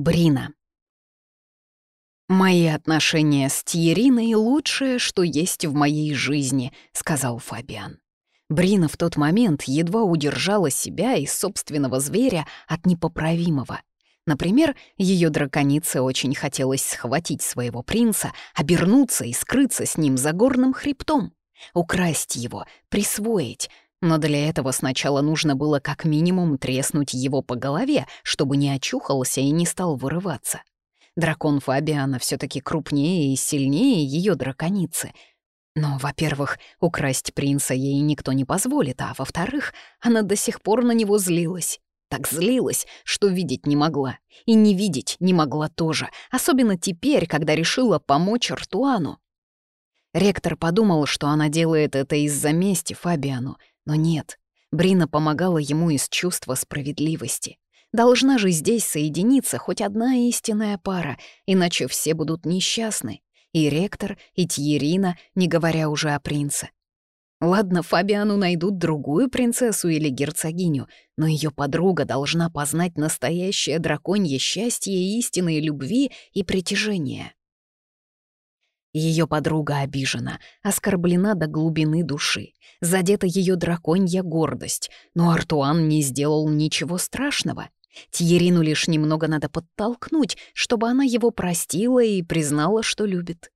Брина. «Мои отношения с Тьериной — лучшее, что есть в моей жизни», — сказал Фабиан. Брина в тот момент едва удержала себя и собственного зверя от непоправимого. Например, ее драконице очень хотелось схватить своего принца, обернуться и скрыться с ним за горным хребтом, украсть его, присвоить, но для этого сначала нужно было как минимум треснуть его по голове, чтобы не очухался и не стал вырываться. Дракон Фабиана все таки крупнее и сильнее ее драконицы. Но, во-первых, украсть принца ей никто не позволит, а во-вторых, она до сих пор на него злилась. Так злилась, что видеть не могла. И не видеть не могла тоже, особенно теперь, когда решила помочь Артуану. Ректор подумал, что она делает это из-за мести Фабиану, но нет, Брина помогала ему из чувства справедливости. Должна же здесь соединиться хоть одна истинная пара, иначе все будут несчастны. И ректор, и Тьерина, не говоря уже о принце. Ладно, Фабиану найдут другую принцессу или герцогиню, но ее подруга должна познать настоящее драконье счастье истинной любви и притяжения. Ее подруга обижена, оскорблена до глубины души. Задета ее драконья гордость. Но Артуан не сделал ничего страшного. Тьерину лишь немного надо подтолкнуть, чтобы она его простила и признала, что любит.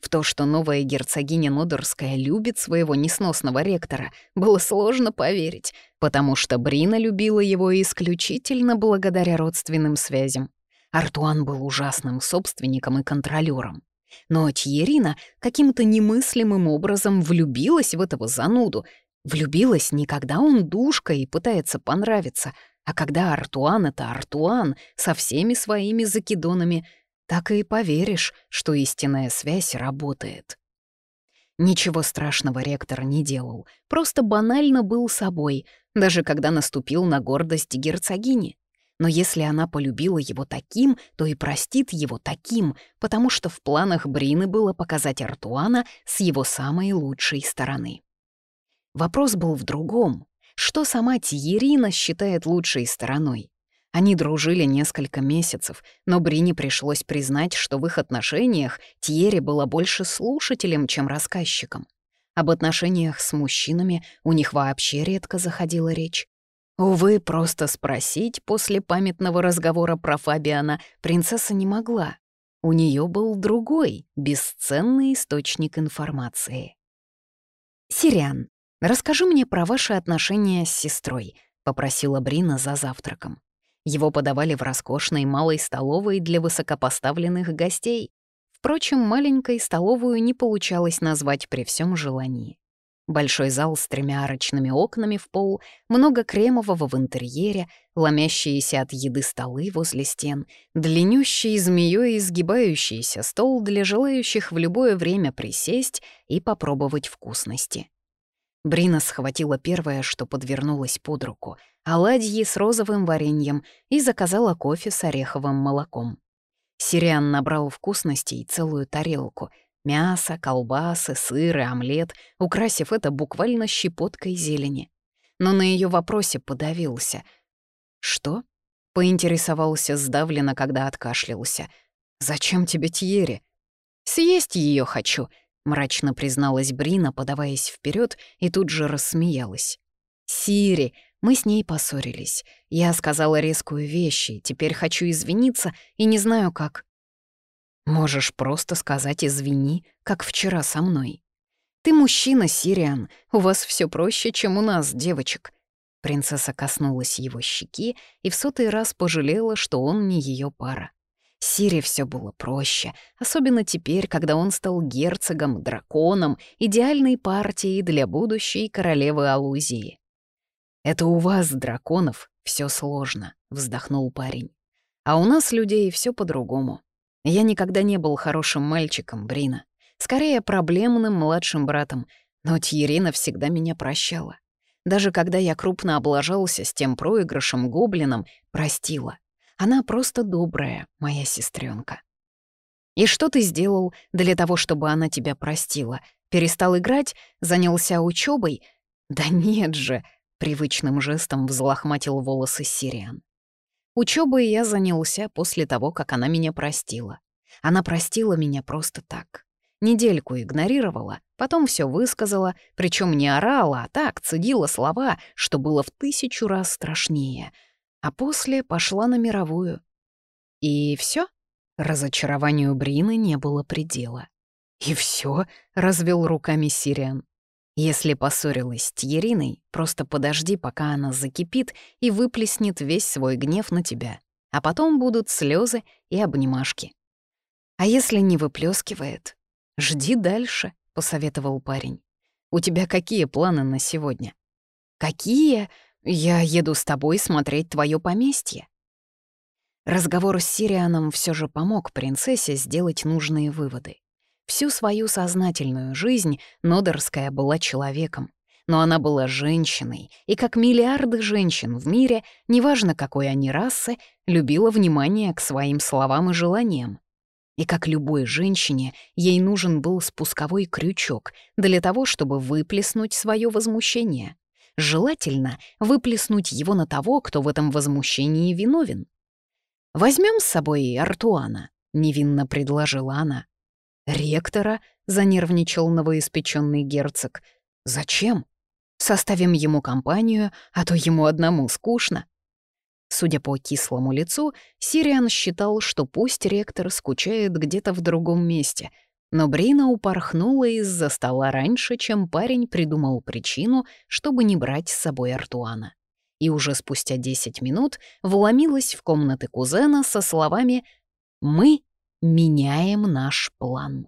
В то, что новая герцогиня Нодорская любит своего несносного ректора, было сложно поверить, потому что Брина любила его исключительно благодаря родственным связям. Артуан был ужасным собственником и контролёром. Но Тьерина каким-то немыслимым образом влюбилась в этого зануду. Влюбилась не когда он душка и пытается понравиться, а когда Артуан — это Артуан со всеми своими закидонами, так и поверишь, что истинная связь работает. Ничего страшного ректор не делал, просто банально был собой, даже когда наступил на гордость герцогини. Но если она полюбила его таким, то и простит его таким, потому что в планах Брины было показать Артуана с его самой лучшей стороны. Вопрос был в другом. Что сама Тьерина считает лучшей стороной? Они дружили несколько месяцев, но Брине пришлось признать, что в их отношениях Тьере была больше слушателем, чем рассказчиком. Об отношениях с мужчинами у них вообще редко заходила речь. Увы, просто спросить после памятного разговора про Фабиана принцесса не могла. У нее был другой, бесценный источник информации. «Сириан, расскажи мне про ваши отношения с сестрой», — попросила Брина за завтраком. Его подавали в роскошной малой столовой для высокопоставленных гостей. Впрочем, маленькой столовую не получалось назвать при всем желании. Большой зал с тремя арочными окнами в пол, много кремового в интерьере, ломящиеся от еды столы возле стен, длиннющий змеёй изгибающийся стол для желающих в любое время присесть и попробовать вкусности. Брина схватила первое, что подвернулось под руку — оладьи с розовым вареньем и заказала кофе с ореховым молоком. Сириан набрал вкусностей целую тарелку — Мясо, колбасы, сыр и омлет, украсив это буквально щепоткой зелени. Но на ее вопросе подавился. «Что?» — поинтересовался сдавленно, когда откашлялся. «Зачем тебе Тьери?» «Съесть ее хочу», — мрачно призналась Брина, подаваясь вперед, и тут же рассмеялась. «Сири, мы с ней поссорились. Я сказала резкую вещь, и теперь хочу извиниться, и не знаю как. Можешь просто сказать «извини», как вчера со мной. Ты мужчина, Сириан, у вас все проще, чем у нас, девочек. Принцесса коснулась его щеки и в сотый раз пожалела, что он не ее пара. Сире все было проще, особенно теперь, когда он стал герцогом, драконом, идеальной партией для будущей королевы Алузии. «Это у вас, драконов, все сложно», — вздохнул парень. «А у нас, людей, все по-другому. Я никогда не был хорошим мальчиком, Брина. Скорее, проблемным младшим братом. Но Тьерина всегда меня прощала. Даже когда я крупно облажался с тем проигрышем гоблином, простила. Она просто добрая, моя сестренка. И что ты сделал для того, чтобы она тебя простила? Перестал играть? Занялся учебой? Да нет же, привычным жестом взлохматил волосы Сириан. Учебой я занялся после того, как она меня простила. Она простила меня просто так. Недельку игнорировала, потом все высказала, причем не орала, а так цедила слова, что было в тысячу раз страшнее. А после пошла на мировую. И все? Разочарованию Брины не было предела. «И все? развел руками Сириан. «Если поссорилась с Тьериной, просто подожди, пока она закипит и выплеснет весь свой гнев на тебя, а потом будут слезы и обнимашки. А если не выплескивает, жди дальше», — посоветовал парень. «У тебя какие планы на сегодня?» «Какие? Я еду с тобой смотреть твое поместье». Разговор с Сирианом все же помог принцессе сделать нужные выводы. Всю свою сознательную жизнь Нодерская была человеком, но она была женщиной, и как миллиарды женщин в мире, неважно какой они расы, любила внимание к своим словам и желаниям. И как любой женщине, ей нужен был спусковой крючок для того, чтобы выплеснуть свое возмущение. Желательно выплеснуть его на того, кто в этом возмущении виновен. Возьмем с собой Артуана», — невинно предложила она. «Ректора?» — занервничал новоиспеченный герцог. «Зачем? Составим ему компанию, а то ему одному скучно». Судя по кислому лицу, Сириан считал, что пусть ректор скучает где-то в другом месте, но Брина упорхнула из-за стола раньше, чем парень придумал причину, чтобы не брать с собой Артуана и уже спустя 10 минут вломилась в комнаты кузена со словами «Мы меняем наш план».